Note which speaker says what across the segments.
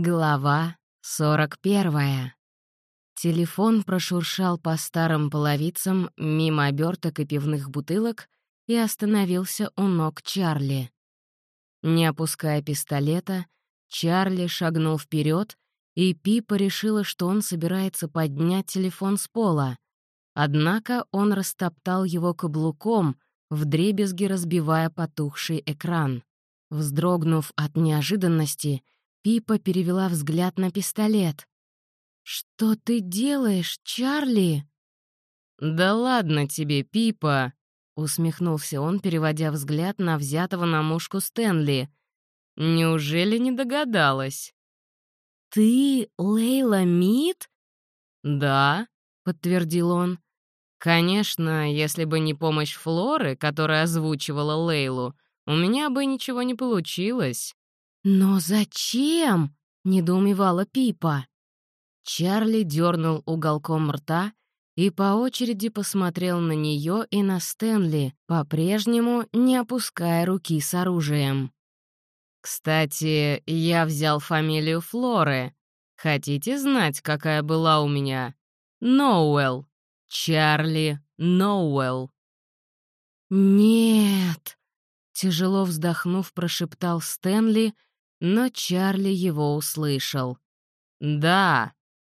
Speaker 1: Глава 41. Телефон прошуршал по старым половицам мимо оберток и пивных бутылок и остановился у ног Чарли. Не опуская пистолета, Чарли шагнул вперед, и Пипа решила, что он собирается поднять телефон с пола. Однако он растоптал его каблуком, вдребезги разбивая потухший экран. Вздрогнув от неожиданности, Пипа перевела взгляд на пистолет. «Что ты делаешь, Чарли?»
Speaker 2: «Да ладно тебе, Пипа!» — усмехнулся он, переводя взгляд на взятого на мушку Стэнли. «Неужели не догадалась?»
Speaker 1: «Ты Лейла Мид?»
Speaker 2: «Да», — подтвердил он. «Конечно, если бы не помощь Флоры, которая озвучивала Лейлу, у меня бы ничего не получилось».
Speaker 1: «Но зачем?» — недоумевала Пипа. Чарли дернул уголком рта и по очереди посмотрел на нее и на Стэнли, по-прежнему не опуская руки с оружием.
Speaker 2: «Кстати, я взял фамилию Флоры. Хотите знать, какая была у меня? Ноуэлл. Чарли Ноуэлл».
Speaker 1: «Нет», — тяжело вздохнув, прошептал Стэнли, но Чарли его услышал.
Speaker 2: «Да,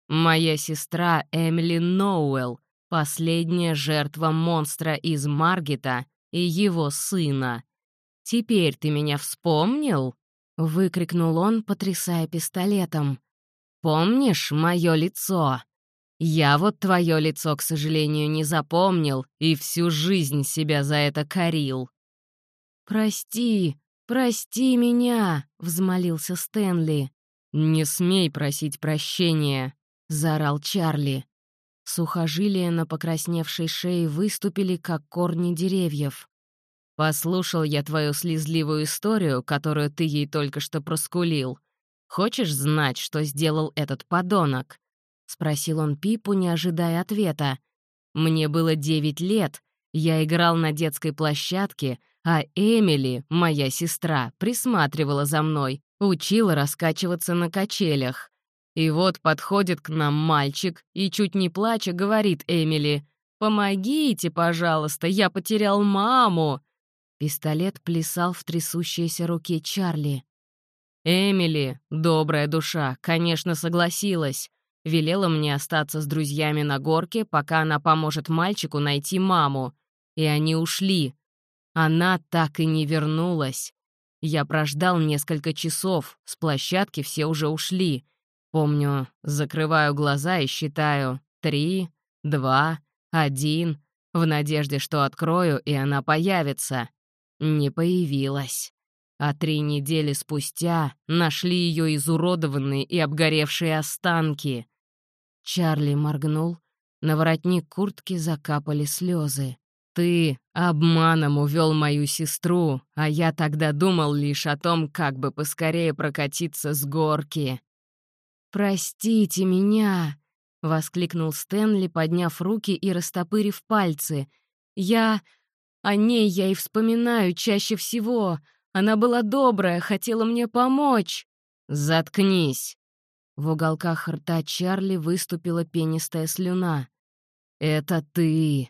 Speaker 2: моя сестра Эмили Ноуэлл, последняя жертва монстра из Маргета и его сына. Теперь ты меня вспомнил?» — выкрикнул он, потрясая пистолетом. «Помнишь мое лицо? Я вот твое лицо, к сожалению, не запомнил и всю жизнь себя за это корил».
Speaker 1: «Прости, прости меня!» — взмолился Стэнли.
Speaker 2: «Не смей просить прощения!» — заорал Чарли.
Speaker 1: Сухожилия на покрасневшей шее выступили, как корни деревьев.
Speaker 2: «Послушал я твою слезливую историю, которую ты ей только что проскулил. Хочешь знать, что сделал этот подонок?» — спросил он Пипу, не ожидая ответа. «Мне было девять лет, я играл на детской площадке, а Эмили, моя сестра, присматривала за мной, учила раскачиваться на качелях. И вот подходит к нам мальчик и, чуть не плача, говорит Эмили, «Помогите, пожалуйста, я потерял маму!» Пистолет плясал в трясущейся руке Чарли. Эмили, добрая душа, конечно, согласилась. Велела мне остаться с друзьями на горке, пока она поможет мальчику найти маму. И они ушли. Она так и не вернулась. Я прождал несколько часов, с площадки все уже ушли. Помню, закрываю глаза и считаю «три», «два», «один», в надежде, что открою, и она появится не появилась. А три недели спустя нашли ее изуродованные и обгоревшие останки. Чарли моргнул, на воротник куртки закапали слезы. «Ты обманом увел мою сестру, а я тогда думал лишь о том, как бы поскорее прокатиться с горки».
Speaker 1: «Простите меня!» — воскликнул Стэнли, подняв руки и растопырив пальцы. «Я... О ней я и вспоминаю чаще всего. Она была добрая, хотела мне помочь.
Speaker 2: Заткнись.
Speaker 1: В уголках рта Чарли выступила пенистая слюна.
Speaker 2: Это ты.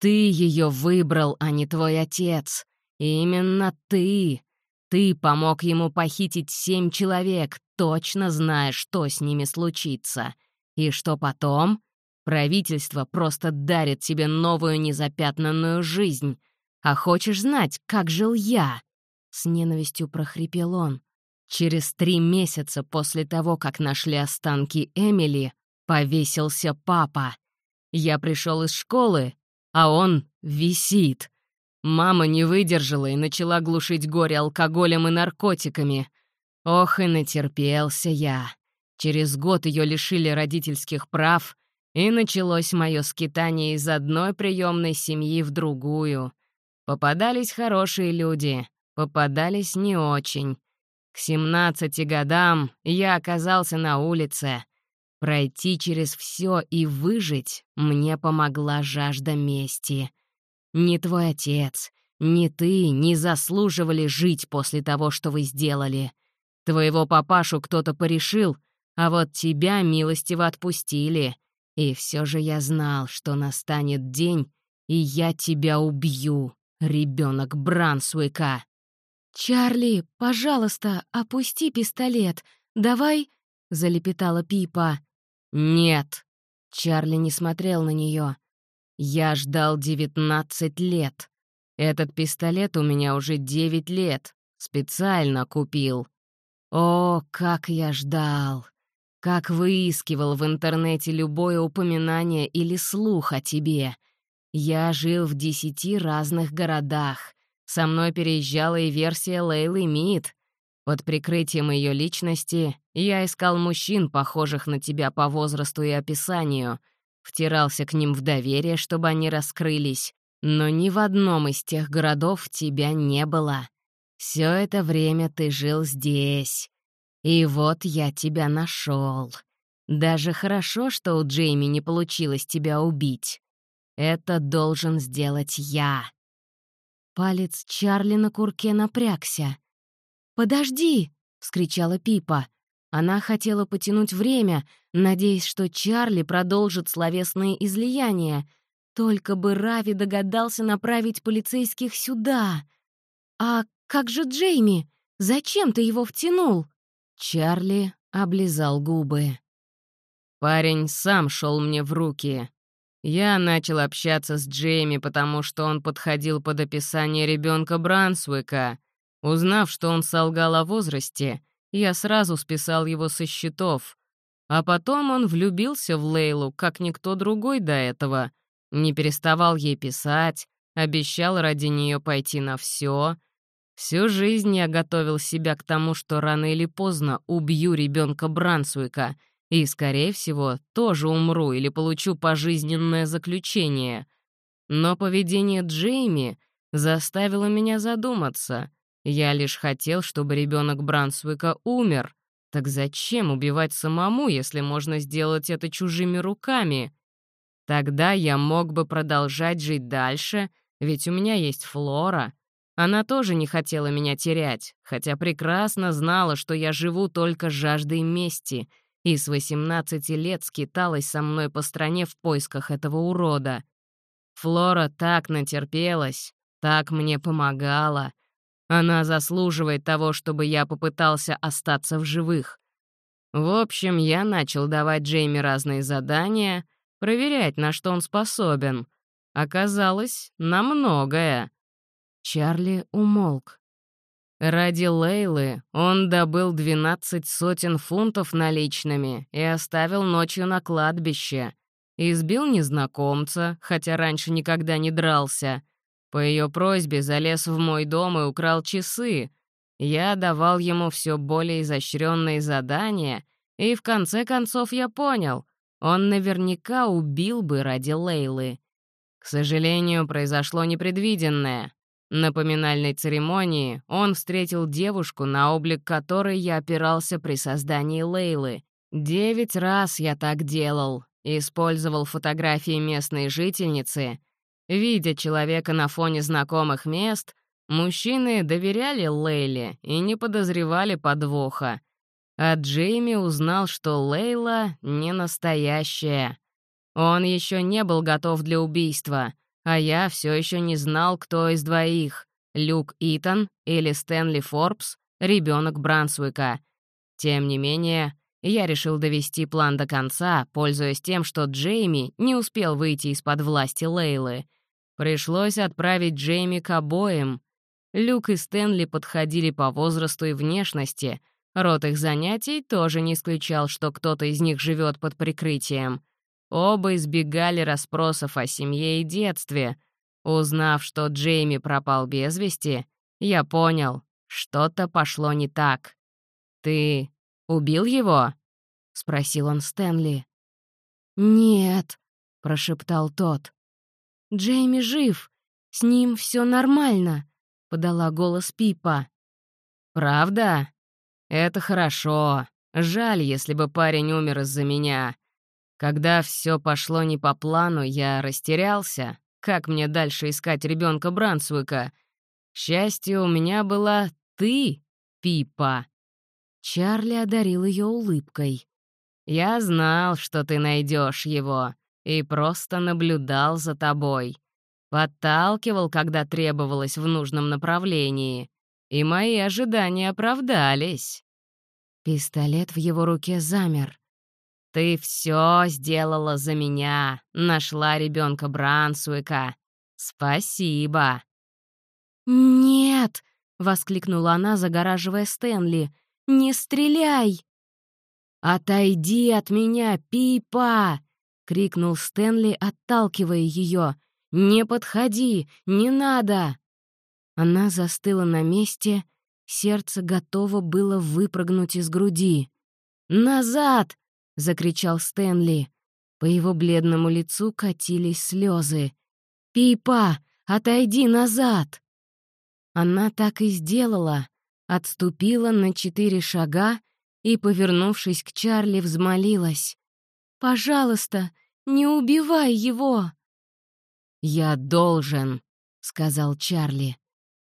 Speaker 2: Ты ее выбрал, а не твой отец. Именно ты. Ты помог ему похитить семь человек, точно зная, что с ними случится. И что потом? Правительство просто дарит тебе новую незапятнанную жизнь. А хочешь знать, как жил я?» С ненавистью прохрипел он. Через три месяца после того, как нашли останки Эмили, повесился папа. Я пришел из школы, а он висит. Мама не выдержала и начала глушить горе алкоголем и наркотиками. Ох, и натерпелся я. Через год ее лишили родительских прав, и началось мое скитание из одной приемной семьи в другую. Попадались хорошие люди, попадались не очень. К 17 годам я оказался на улице. Пройти через все и выжить мне помогла жажда мести. Ни твой отец, ни ты не заслуживали жить после того, что вы сделали. Твоего папашу кто-то порешил, а вот тебя милостиво отпустили. И все же я знал, что настанет день, и я тебя убью, ребенок Брансуика.
Speaker 1: «Чарли, пожалуйста, опусти пистолет. Давай...» — залепетала Пипа.
Speaker 2: «Нет». Чарли не смотрел на нее. «Я ждал девятнадцать лет. Этот пистолет у меня уже девять лет. Специально купил. О, как я ждал! Как выискивал в интернете любое упоминание или слух о тебе. Я жил в десяти разных городах. Со мной переезжала и версия Лейлы Мид. Под прикрытием ее личности я искал мужчин, похожих на тебя по возрасту и описанию, втирался к ним в доверие, чтобы они раскрылись, но ни в одном из тех городов тебя не было. Все это время ты жил здесь. И вот я тебя нашел. Даже хорошо, что у Джейми не получилось тебя убить. Это должен сделать я.
Speaker 1: Палец Чарли на курке напрягся. «Подожди!» — вскричала Пипа. Она хотела потянуть время, надеясь, что Чарли продолжит словесные излияния. Только бы Рави догадался направить полицейских сюда. «А как же Джейми? Зачем ты его втянул?»
Speaker 2: Чарли облизал губы. Парень сам шел мне в руки. Я начал общаться с Джейми, потому что он подходил под описание ребенка Брансуика. Узнав, что он солгал о возрасте, я сразу списал его со счетов. А потом он влюбился в Лейлу, как никто другой до этого. Не переставал ей писать, обещал ради нее пойти на все — Всю жизнь я готовил себя к тому, что рано или поздно убью ребенка Брансуика и, скорее всего, тоже умру или получу пожизненное заключение. Но поведение Джейми заставило меня задуматься. Я лишь хотел, чтобы ребенок Брансуика умер. Так зачем убивать самому, если можно сделать это чужими руками? Тогда я мог бы продолжать жить дальше, ведь у меня есть Флора — она тоже не хотела меня терять, хотя прекрасно знала, что я живу только жаждой мести, и с 18 лет скиталась со мной по стране в поисках этого урода. Флора так натерпелась, так мне помогала. Она заслуживает того, чтобы я попытался остаться в живых. В общем, я начал давать Джейми разные задания, проверять, на что он способен. Оказалось, на многое.
Speaker 1: Чарли умолк.
Speaker 2: Ради Лейлы он добыл двенадцать сотен фунтов наличными и оставил ночью на кладбище. Избил незнакомца, хотя раньше никогда не дрался. По ее просьбе залез в мой дом и украл часы. Я давал ему все более изощренные задания, и в конце концов я понял, он наверняка убил бы ради Лейлы. К сожалению, произошло непредвиденное. На поминальной церемонии он встретил девушку, на облик которой я опирался при создании Лейлы. Девять раз я так делал, использовал фотографии местной жительницы. Видя человека на фоне знакомых мест, мужчины доверяли Лейле и не подозревали подвоха. А Джейми узнал, что Лейла не настоящая. Он еще не был готов для убийства — а я все еще не знал, кто из двоих — Люк Итан или Стэнли Форбс, ребенок Брансуика. Тем не менее, я решил довести план до конца, пользуясь тем, что Джейми не успел выйти из-под власти Лейлы. Пришлось отправить Джейми к обоим. Люк и Стэнли подходили по возрасту и внешности. Род их занятий тоже не исключал, что кто-то из них живет под прикрытием. Оба избегали расспросов о семье и детстве. Узнав, что Джейми пропал без вести, я понял, что-то пошло не так. «Ты убил его?» — спросил он Стэнли.
Speaker 1: «Нет», — прошептал тот. «Джейми жив, с ним все нормально», — подала голос Пипа.
Speaker 2: «Правда? Это хорошо. Жаль, если бы парень умер из-за меня. Когда все пошло не по плану, я растерялся. Как мне дальше искать ребенка Брансвика? К счастью, у меня была ты, Пипа.
Speaker 1: Чарли одарил ее улыбкой.
Speaker 2: «Я знал, что ты найдешь его, и просто наблюдал за тобой. Подталкивал, когда требовалось в нужном направлении. И мои ожидания оправдались».
Speaker 1: Пистолет в его руке замер.
Speaker 2: «Ты все сделала за меня, нашла ребенка Брансуика. Спасибо!»
Speaker 1: «Нет!» — воскликнула она, загораживая Стэнли. «Не стреляй!» «Отойди от меня, Пипа!» — крикнул Стэнли, отталкивая ее. «Не подходи! Не надо!» Она застыла на месте, сердце готово было выпрыгнуть из груди. «Назад!» — закричал Стэнли. По его бледному лицу катились слезы. «Пипа, отойди назад!» Она так и сделала, отступила на четыре шага и, повернувшись к Чарли, взмолилась. «Пожалуйста, не убивай его!»
Speaker 2: «Я должен», — сказал Чарли.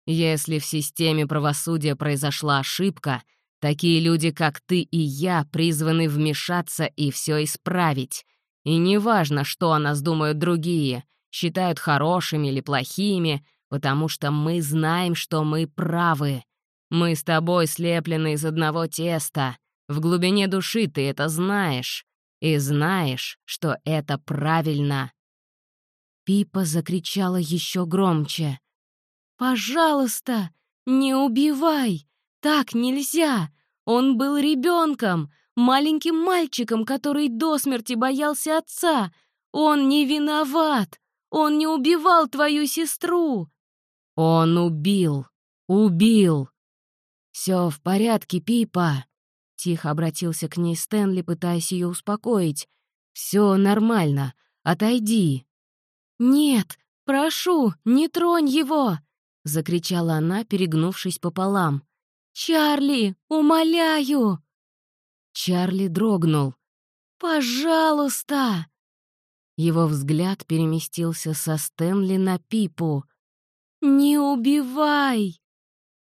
Speaker 2: «Если в системе правосудия произошла ошибка, такие люди, как ты и я, призваны вмешаться и все исправить. И неважно, что о нас думают другие, считают хорошими или плохими, потому что мы знаем, что мы правы. Мы с тобой слеплены из одного теста. В глубине души ты это знаешь. И знаешь, что это правильно».
Speaker 1: Пипа закричала еще громче. «Пожалуйста, не убивай! Так нельзя! Он был ребенком, маленьким мальчиком, который до смерти боялся отца. Он не виноват! Он не убивал твою сестру!»
Speaker 2: «Он убил! Убил!»
Speaker 1: «Все в порядке, Пипа!» Тихо обратился к ней Стэнли, пытаясь ее успокоить. «Все нормально. Отойди». «Нет, прошу, не тронь его!» — закричала она, перегнувшись пополам. «Чарли, умоляю!» Чарли дрогнул. «Пожалуйста!» Его взгляд переместился со Стэнли на Пипу. «Не убивай!»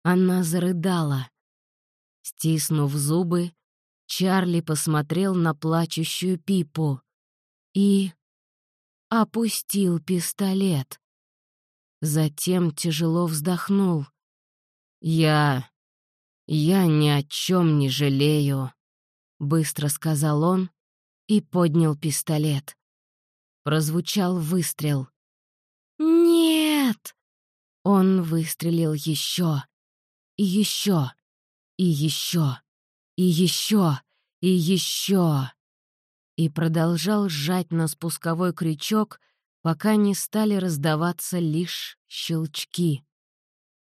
Speaker 1: Она зарыдала. Стиснув зубы, Чарли посмотрел на плачущую Пипу и опустил пистолет. Затем тяжело вздохнул. «Я... я ни о чем не жалею», — быстро сказал он и поднял пистолет. Прозвучал выстрел. «Нет!» Он выстрелил еще и еще и еще, и еще, и еще. И продолжал сжать на спусковой крючок, пока не стали раздаваться лишь щелчки.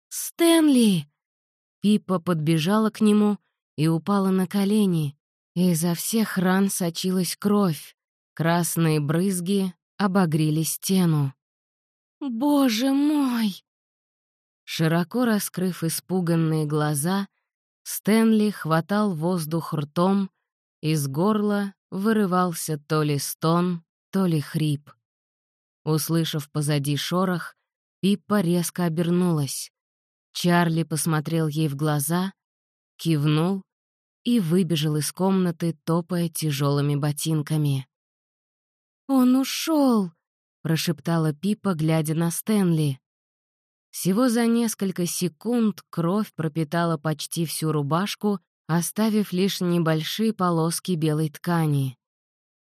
Speaker 1: «Стэнли!» Пипа подбежала к нему и упала на колени. Изо всех ран сочилась кровь. Красные брызги обогрели стену. «Боже мой!» Широко раскрыв испуганные глаза, Стэнли хватал воздух ртом, из горла вырывался то ли стон, то ли хрип. Услышав позади шорох, Пиппа резко обернулась. Чарли посмотрел ей в глаза, кивнул и выбежал из комнаты, топая тяжелыми ботинками. «Он ушел!» — прошептала Пипа, глядя на Стэнли. Всего за несколько секунд кровь пропитала почти всю рубашку, оставив лишь небольшие полоски белой ткани.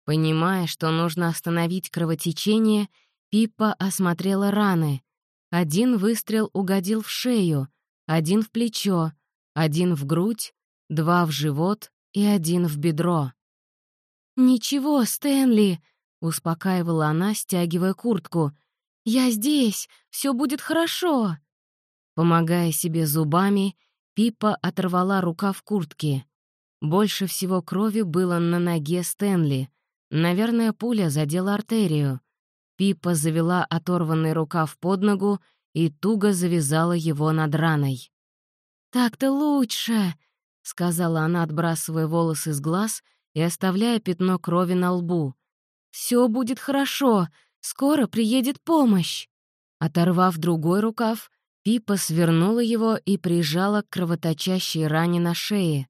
Speaker 1: Понимая, что нужно остановить кровотечение, Пиппа осмотрела раны. Один выстрел угодил в шею, один в плечо, один в грудь, два в живот и один в бедро. «Ничего, Стэнли!» — успокаивала она, стягивая куртку — «Я здесь! Все будет хорошо!» Помогая себе зубами, Пипа оторвала рукав куртки. Больше всего крови было на ноге Стэнли. Наверное, пуля задела артерию. Пипа завела оторванный рукав под ногу и туго завязала его над раной. «Так-то лучше!» — сказала она, отбрасывая волосы с глаз и оставляя пятно крови на лбу. «Все будет хорошо. Скоро приедет помощь!» Оторвав другой рукав, Пипа свернула его и прижала к кровоточащей ране на шее.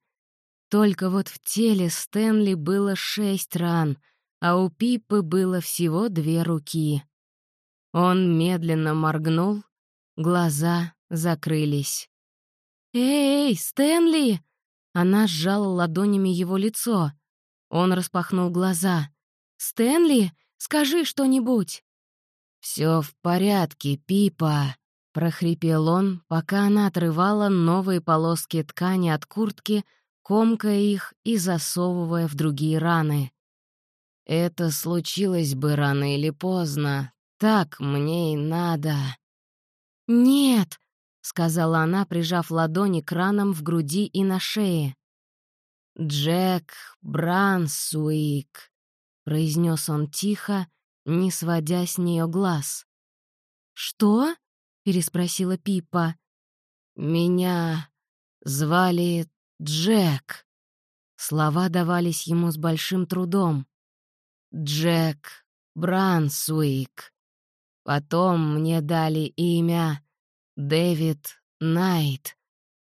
Speaker 1: Только вот в теле Стэнли было шесть ран, а у Пипы было всего две руки. Он медленно моргнул, глаза закрылись. «Эй, Стэнли!» Она сжала ладонями его лицо. Он распахнул глаза. «Стэнли, скажи что-нибудь!» «Все в порядке, Пипа!» — прохрипел он, пока она отрывала новые полоски ткани от куртки, комкая их и засовывая в другие раны. «Это случилось бы рано или поздно. Так мне и надо». «Нет!» — сказала она, прижав ладони к ранам в груди и на шее. «Джек Брансуик», — произнес он тихо, не сводя с нее глаз. «Что?» — переспросила Пипа. «Меня звали Джек». Слова давались ему с большим трудом. «Джек Брансуик. Потом мне дали имя Дэвид Найт,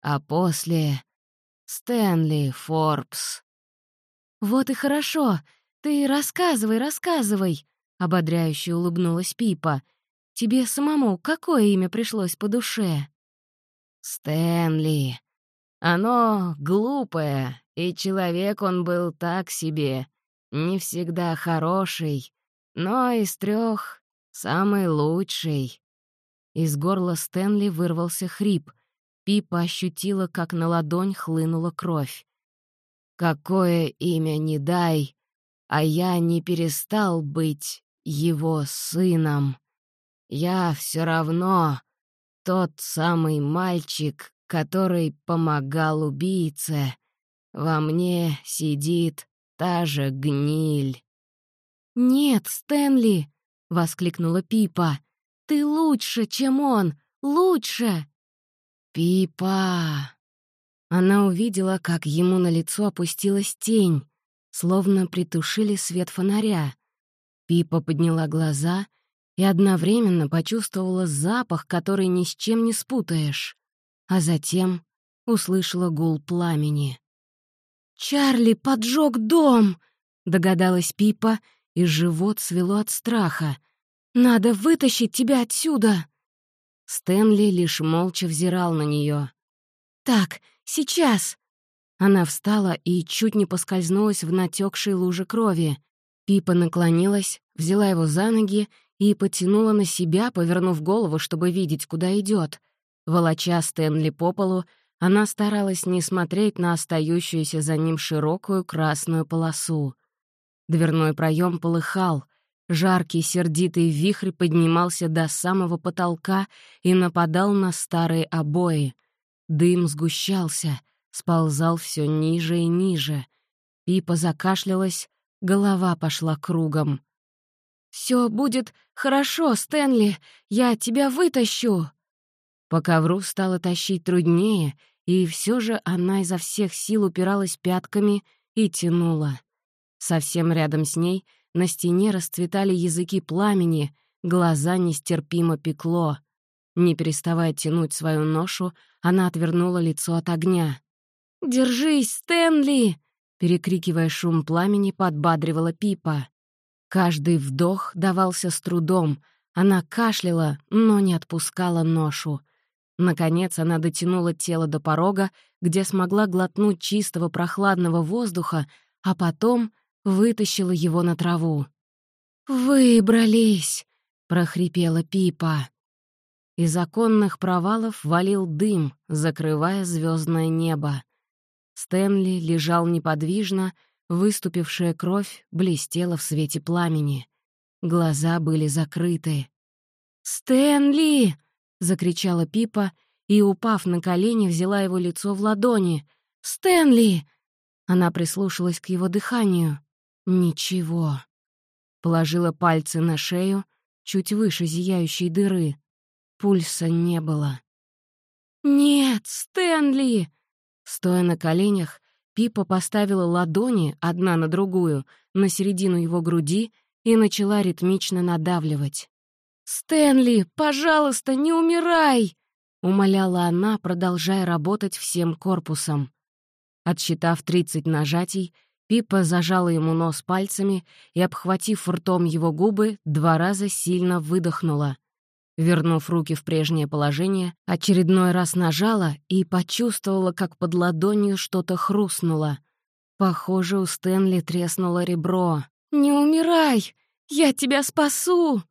Speaker 1: а после — Стэнли Форбс». «Вот и хорошо. Ты рассказывай, рассказывай», — ободряюще улыбнулась Пипа. «Тебе самому какое имя пришлось по душе?» «Стэнли. Оно глупое, и человек он был так себе, не всегда хороший, но из трех самый лучший». Из горла Стэнли вырвался хрип. Пипа ощутила, как на ладонь хлынула кровь. «Какое имя не дай, а я не перестал быть его сыном. Я все равно тот самый мальчик, который помогал убийце. Во мне сидит та же гниль. «Нет, Стэнли!» — воскликнула Пипа. «Ты лучше, чем он! Лучше!» «Пипа!» Она увидела, как ему на лицо опустилась тень, словно притушили свет фонаря. Пипа подняла глаза и одновременно почувствовала запах, который ни с чем не спутаешь, а затем услышала гул пламени. «Чарли поджег дом!» — догадалась Пипа, и живот свело от страха. «Надо вытащить тебя отсюда!» Стэнли лишь молча взирал на нее. «Так, сейчас!» Она встала и чуть не поскользнулась в натекшей луже крови. Пипа наклонилась, взяла его за ноги и потянула на себя, повернув голову, чтобы видеть, куда идет. Волоча Стэнли по полу, она старалась не смотреть на остающуюся за ним широкую красную полосу. Дверной проем полыхал. Жаркий сердитый вихрь поднимался до самого потолка и нападал на старые обои. Дым сгущался, сползал все ниже и ниже. Пипа закашлялась, Голова пошла кругом. «Все будет хорошо, Стэнли, я тебя вытащу!» По ковру стало тащить труднее, и все же она изо всех сил упиралась пятками и тянула. Совсем рядом с ней на стене расцветали языки пламени, глаза нестерпимо пекло. Не переставая тянуть свою ношу, она отвернула лицо от огня. «Держись, Стэнли!» Перекрикивая шум пламени, подбадривала Пипа. Каждый вдох давался с трудом. Она кашляла, но не отпускала ношу. Наконец она дотянула тело до порога, где смогла глотнуть чистого прохладного воздуха, а потом вытащила его на траву. «Выбрались!» — прохрипела Пипа. Из оконных провалов валил дым, закрывая звездное небо. Стэнли лежал неподвижно, выступившая кровь блестела в свете пламени. Глаза были закрыты. «Стэнли!» — закричала Пипа и, упав на колени, взяла его лицо в ладони. «Стэнли!» Она прислушалась к его дыханию. «Ничего». Положила пальцы на шею, чуть выше зияющей дыры. Пульса не было. «Нет, Стэнли!» Стоя на коленях, Пипа поставила ладони, одна на другую, на середину его груди и начала ритмично надавливать. «Стэнли, пожалуйста, не умирай!» — умоляла она, продолжая работать всем корпусом. Отсчитав 30 нажатий, Пипа зажала ему нос пальцами и, обхватив ртом его губы, два раза сильно выдохнула. Вернув руки в прежнее положение, очередной раз нажала и почувствовала, как под ладонью что-то хрустнуло. Похоже, у Стэнли треснуло ребро. «Не умирай! Я тебя спасу!»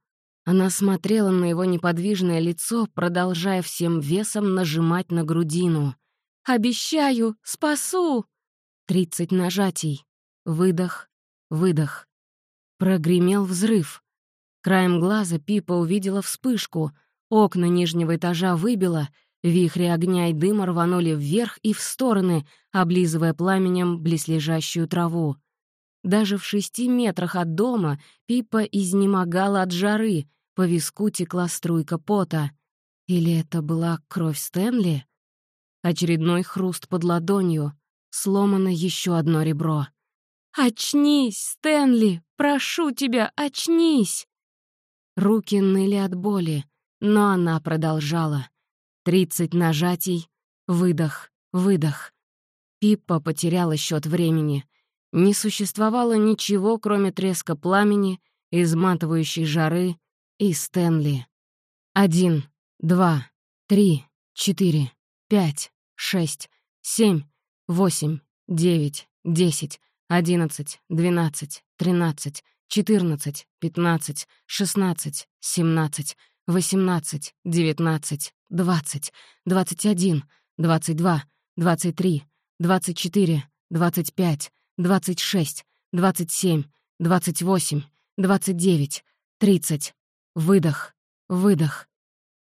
Speaker 1: Она смотрела на его неподвижное лицо, продолжая всем весом нажимать на грудину. «Обещаю, спасу!» Тридцать нажатий. Выдох, выдох. Прогремел взрыв. Краем глаза Пипа увидела вспышку. Окна нижнего этажа выбило, вихри огня и дыма рванули вверх и в стороны, облизывая пламенем близлежащую траву. Даже в шести метрах от дома Пипа изнемогала от жары, по виску текла струйка пота. Или это была кровь Стэнли? Очередной хруст под ладонью. Сломано еще одно ребро. «Очнись, Стэнли! Прошу тебя, очнись!» Руки ныли от боли, но она продолжала. Тридцать нажатий, выдох, выдох. Пиппа потеряла счет времени. Не существовало ничего, кроме треска пламени, изматывающей жары и Стэнли. Один, два, три, четыре, пять, шесть, семь, восемь, девять, десять, одиннадцать, двенадцать, тринадцать, четырнадцать, пятнадцать, шестнадцать, семнадцать, восемнадцать, девятнадцать, двадцать, двадцать один, двадцать два, двадцать три, двадцать четыре, двадцать пять, двадцать шесть, двадцать семь, двадцать восемь, двадцать девять, тридцать. Выдох, выдох.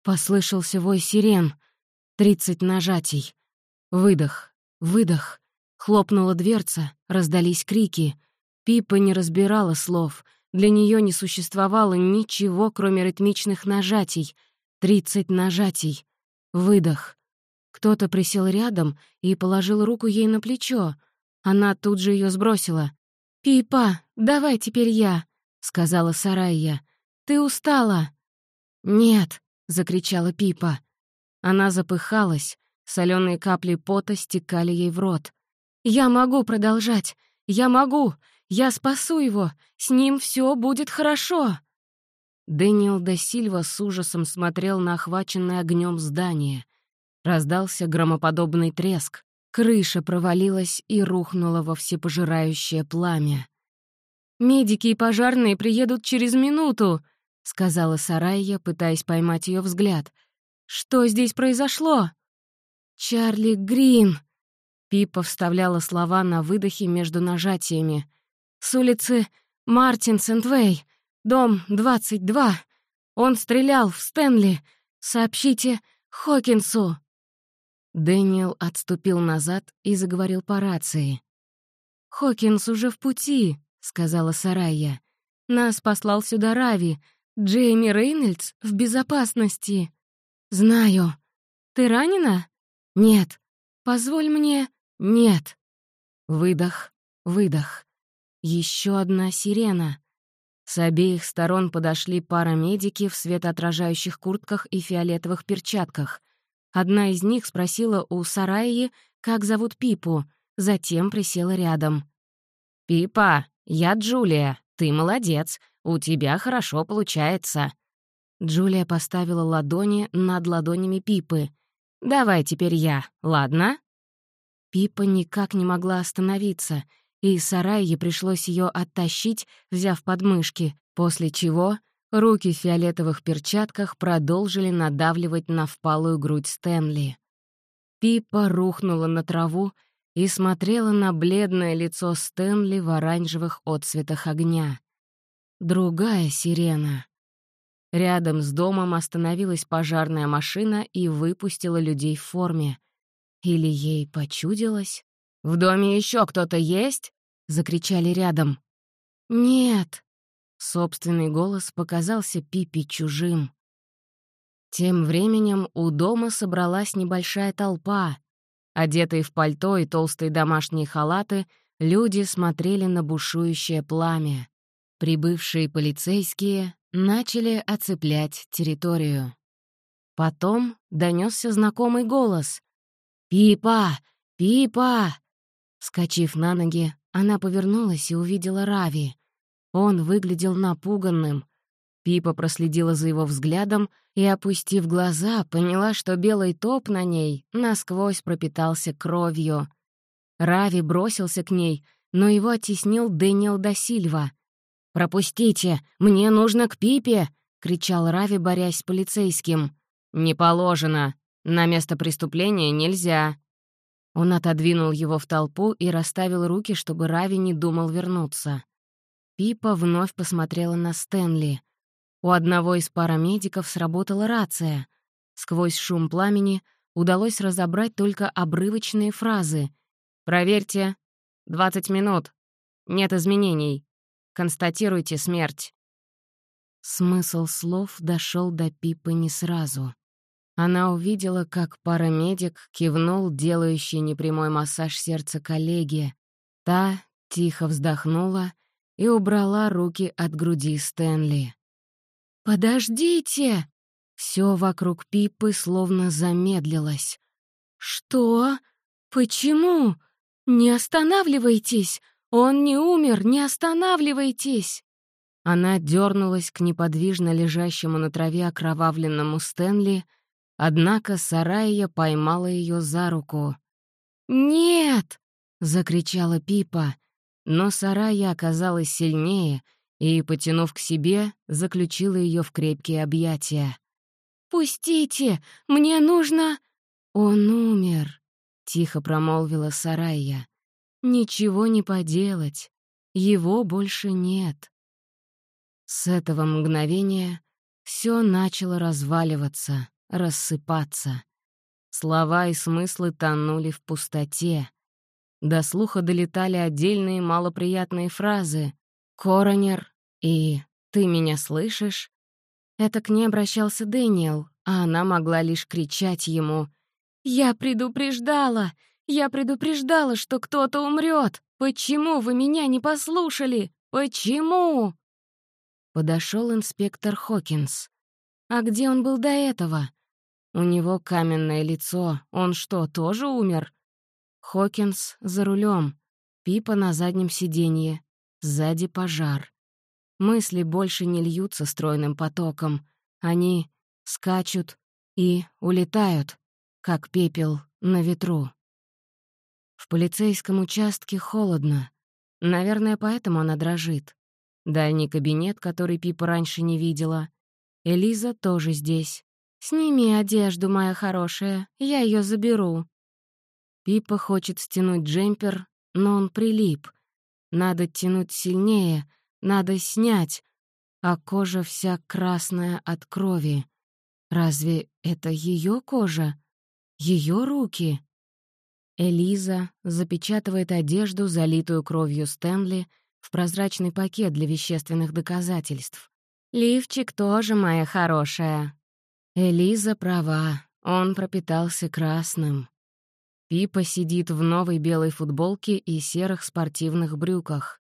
Speaker 1: Послышался вой сирен. Тридцать нажатий. Выдох, выдох. Хлопнула дверца, раздались крики. Пипа не разбирала слов. Для нее не существовало ничего, кроме ритмичных нажатий. Тридцать нажатий. Выдох. Кто-то присел рядом и положил руку ей на плечо. Она тут же ее сбросила. «Пипа, давай теперь я», — сказала Сарайя. «Ты устала?» «Нет», — закричала Пипа. Она запыхалась, соленые капли пота стекали ей в рот. «Я могу продолжать! Я могу! Я спасу его! С ним все будет хорошо!» Дэниел да Сильва с ужасом смотрел на охваченное огнем здание. Раздался громоподобный треск. Крыша провалилась и рухнула во всепожирающее пламя. «Медики и пожарные приедут через минуту», — сказала Сарайя, пытаясь поймать ее взгляд. «Что здесь произошло?» «Чарли Грин», Пипа вставляла слова на выдохе между нажатиями. «С улицы Мартин Сентвей, дом 22. Он стрелял в Стэнли. Сообщите Хокинсу». Дэниел отступил назад и заговорил по рации. «Хокинс уже в пути», — сказала Сарайя. «Нас послал сюда Рави. Джейми Рейнольдс в безопасности». «Знаю. Ты ранена?» «Нет. Позволь мне...» «Нет!» Выдох, выдох. Еще одна сирена. С обеих сторон подошли парамедики в светоотражающих куртках и фиолетовых перчатках. Одна из них спросила у Сараи, как зовут Пипу, затем присела рядом. «Пипа, я Джулия. Ты молодец. У тебя хорошо получается». Джулия поставила ладони над ладонями Пипы. «Давай теперь я, ладно?» Пипа никак не могла остановиться, и Сарайе пришлось ее оттащить, взяв подмышки, после чего руки в фиолетовых перчатках продолжили надавливать на впалую грудь Стэнли. Пипа рухнула на траву и смотрела на бледное лицо Стэнли в оранжевых отцветах огня. Другая сирена. Рядом с домом остановилась пожарная машина и выпустила людей в форме. Или ей почудилось? «В доме еще кто-то есть?» — закричали рядом. «Нет!» — собственный голос показался Пипи чужим. Тем временем у дома собралась небольшая толпа. Одетые в пальто и толстые домашние халаты, люди смотрели на бушующее пламя. Прибывшие полицейские начали оцеплять территорию. Потом донесся знакомый голос. «Пипа! Пипа!» Скочив на ноги, она повернулась и увидела Рави. Он выглядел напуганным. Пипа проследила за его взглядом и, опустив глаза, поняла, что белый топ на ней насквозь пропитался кровью. Рави бросился к ней, но его оттеснил Дэниел да Сильва. «Пропустите! Мне нужно к Пипе!» — кричал Рави, борясь с полицейским. «Не положено. На место преступления нельзя». Он отодвинул его в толпу и расставил руки, чтобы Рави не думал вернуться. Пипа вновь посмотрела на Стэнли. У одного из парамедиков сработала рация. Сквозь шум пламени удалось разобрать только обрывочные фразы. «Проверьте. 20 минут. Нет изменений. Констатируйте смерть». Смысл слов дошел до Пипы не сразу. Она увидела, как парамедик кивнул делающий непрямой массаж сердца коллеги. Та тихо вздохнула и убрала руки от груди Стэнли. «Подождите!» Все вокруг Пипы словно замедлилось. «Что? Почему? Не останавливайтесь! Он не умер, не останавливайтесь!» Она дернулась к неподвижно лежащему на траве окровавленному Стэнли, однако Сарайя поймала ее за руку. «Нет!» — закричала Пипа, но Сарайя оказалась сильнее и, потянув к себе, заключила ее в крепкие объятия. «Пустите! Мне нужно...» «Он умер», — тихо промолвила Сарайя. «Ничего не поделать. Его больше нет». С этого мгновения все начало разваливаться, рассыпаться. Слова и смыслы тонули в пустоте. До слуха долетали отдельные малоприятные фразы «Коронер» и «Ты меня слышишь?» Это к ней обращался Дэниел, а она могла лишь кричать ему «Я предупреждала! Я предупреждала, что кто-то умрет! Почему вы меня не послушали? Почему?» Подошел инспектор Хокинс. А где он был до этого? У него каменное лицо. Он что, тоже умер? Хокинс за рулем, Пипа на заднем сиденье, сзади пожар. Мысли больше не льются стройным потоком. Они скачут и улетают, как пепел на ветру. В полицейском участке холодно. Наверное, поэтому она дрожит. Дальний кабинет, который Пипа раньше не видела. Элиза тоже здесь. «Сними одежду, моя хорошая, я ее заберу». Пипа хочет стянуть джемпер, но он прилип. Надо тянуть сильнее, надо снять, а кожа вся красная от крови. Разве это ее кожа? Ее руки? Элиза запечатывает одежду, залитую кровью Стэнли, в прозрачный пакет для вещественных доказательств. «Лифчик тоже моя хорошая». Элиза права, он пропитался красным. Пипа сидит в новой белой футболке и серых спортивных брюках.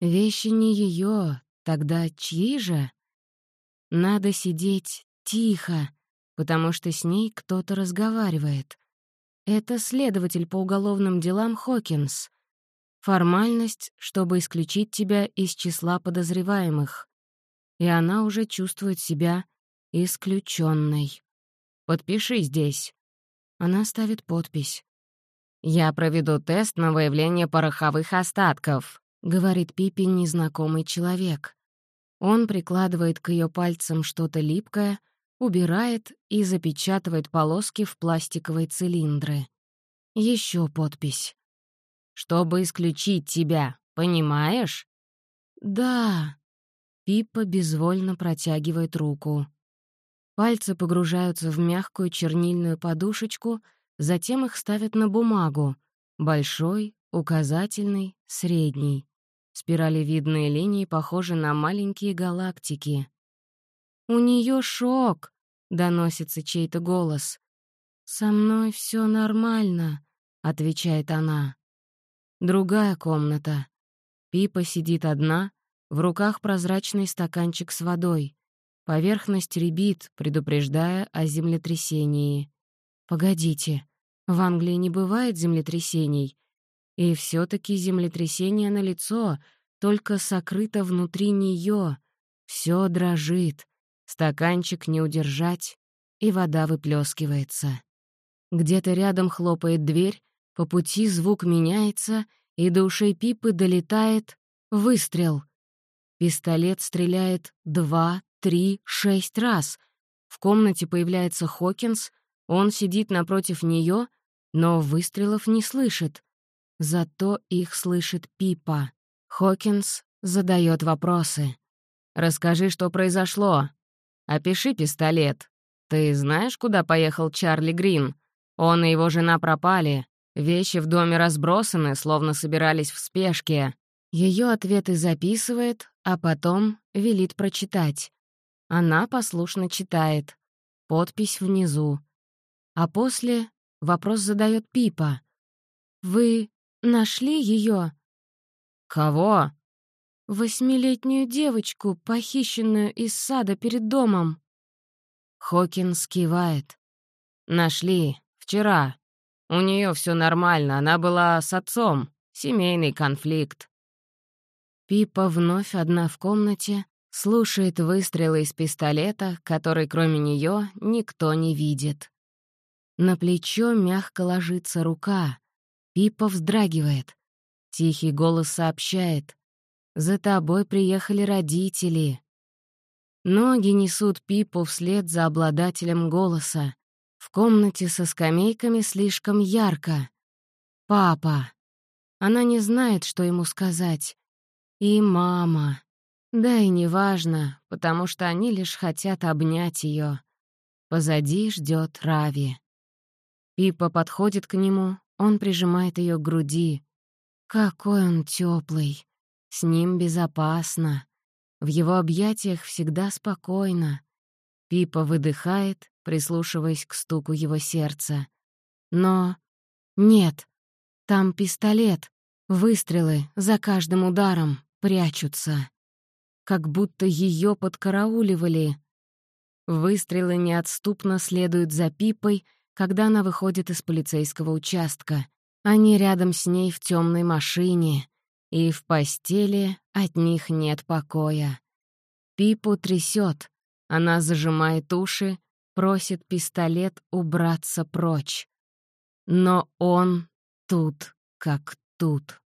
Speaker 1: Вещи не ее, тогда чьи же? Надо сидеть тихо, потому что с ней кто-то разговаривает. Это следователь по уголовным делам Хокинс. Формальность, чтобы исключить тебя из числа подозреваемых. И она уже чувствует себя исключенной. «Подпиши здесь». Она ставит подпись. «Я проведу тест на выявление пороховых остатков», — говорит Пипи незнакомый человек. Он прикладывает к ее пальцам что-то липкое, убирает и запечатывает полоски в пластиковые цилиндры. Еще подпись чтобы исключить тебя, понимаешь?» «Да». Пиппа безвольно протягивает руку. Пальцы погружаются в мягкую чернильную подушечку, затем их ставят на бумагу. Большой, указательный, средний. Спиралевидные линии похожи на маленькие галактики. «У нее шок!» — доносится чей-то голос. «Со мной все нормально», — отвечает она. Другая комната. Пипа сидит одна, в руках прозрачный стаканчик с водой. Поверхность ребит, предупреждая о землетрясении. «Погодите, в Англии не бывает землетрясений. И все таки землетрясение на лицо, только сокрыто внутри нее. Все дрожит, стаканчик не удержать, и вода выплескивается. Где-то рядом хлопает дверь, по пути звук меняется, и до ушей Пипы долетает выстрел. Пистолет стреляет два, три, шесть раз. В комнате появляется Хокинс, он сидит напротив нее, но выстрелов не слышит. Зато их слышит Пипа. Хокинс задает вопросы. «Расскажи, что произошло. Опиши пистолет. Ты знаешь, куда поехал Чарли Грин? Он и его жена пропали. Вещи в доме разбросаны, словно собирались в спешке. Ее ответы записывает, а потом велит прочитать. Она послушно читает. Подпись внизу. А после вопрос задает Пипа. «Вы нашли ее? «Кого?» «Восьмилетнюю девочку, похищенную из сада перед домом». Хокинс кивает. «Нашли. Вчера. У нее все нормально, она была с отцом. Семейный конфликт». Пипа вновь одна в комнате, слушает выстрелы из пистолета, который кроме нее никто не видит. На плечо мягко ложится рука. Пипа вздрагивает. Тихий голос сообщает. «За тобой приехали родители». Ноги несут Пипу вслед за обладателем голоса. В комнате со скамейками слишком ярко. «Папа». Она не знает, что ему сказать. И мама. Да и неважно, потому что они лишь хотят обнять ее. Позади ждет Рави. Пипа подходит к нему, он прижимает ее к груди. Какой он теплый, С ним безопасно. В его объятиях всегда спокойно. Пипа выдыхает, прислушиваясь к стуку его сердца. Но нет, там пистолет, выстрелы за каждым ударом прячутся. Как будто ее подкарауливали. Выстрелы неотступно следуют за Пипой, когда она выходит из полицейского участка. Они рядом с ней в темной машине, и в постели от них нет покоя. Пипу трясет, она зажимает уши, просит пистолет убраться прочь. Но он тут как тут.